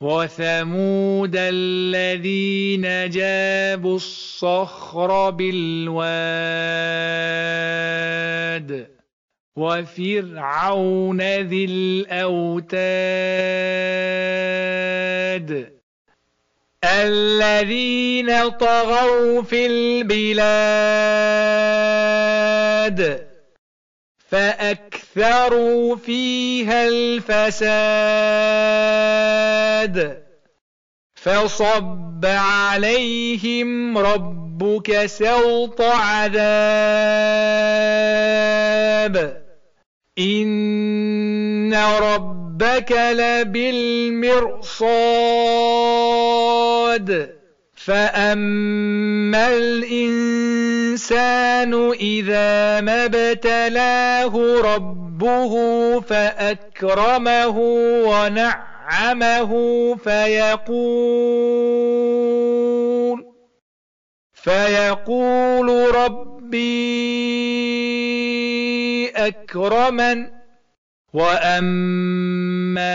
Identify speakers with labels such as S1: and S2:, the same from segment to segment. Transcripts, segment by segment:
S1: وثمود الذين جابوا الصخر بالواد وفرعون ذي الأوتاد الذين طغوا في البلاد فأكثروا فيها الفساد. فصب عليهم ربك سوط عذاب. إن ربك لبالمرصاد. فأما الإنسان إذا ما ابتلاه ربه فأكرمه ونعمه فيقول فيقول ربي أكرمن وأما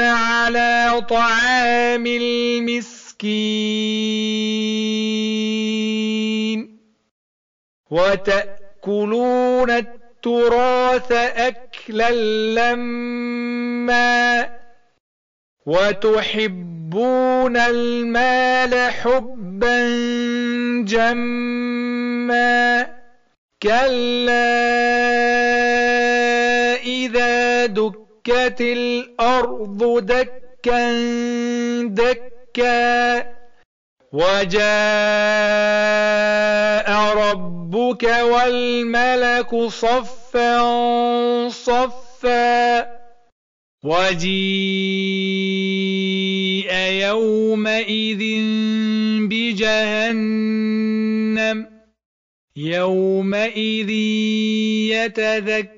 S1: على طعام المسكين وتأكلون التراث أكلا لما وتحبون المال حبا جما كلا إذا دكت الأرض دكا دكا وجاء ربك والملك صفا صفا وجيء يومئذ بجهنم يومئذ يتذكر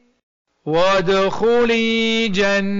S1: وادخلي جنتي.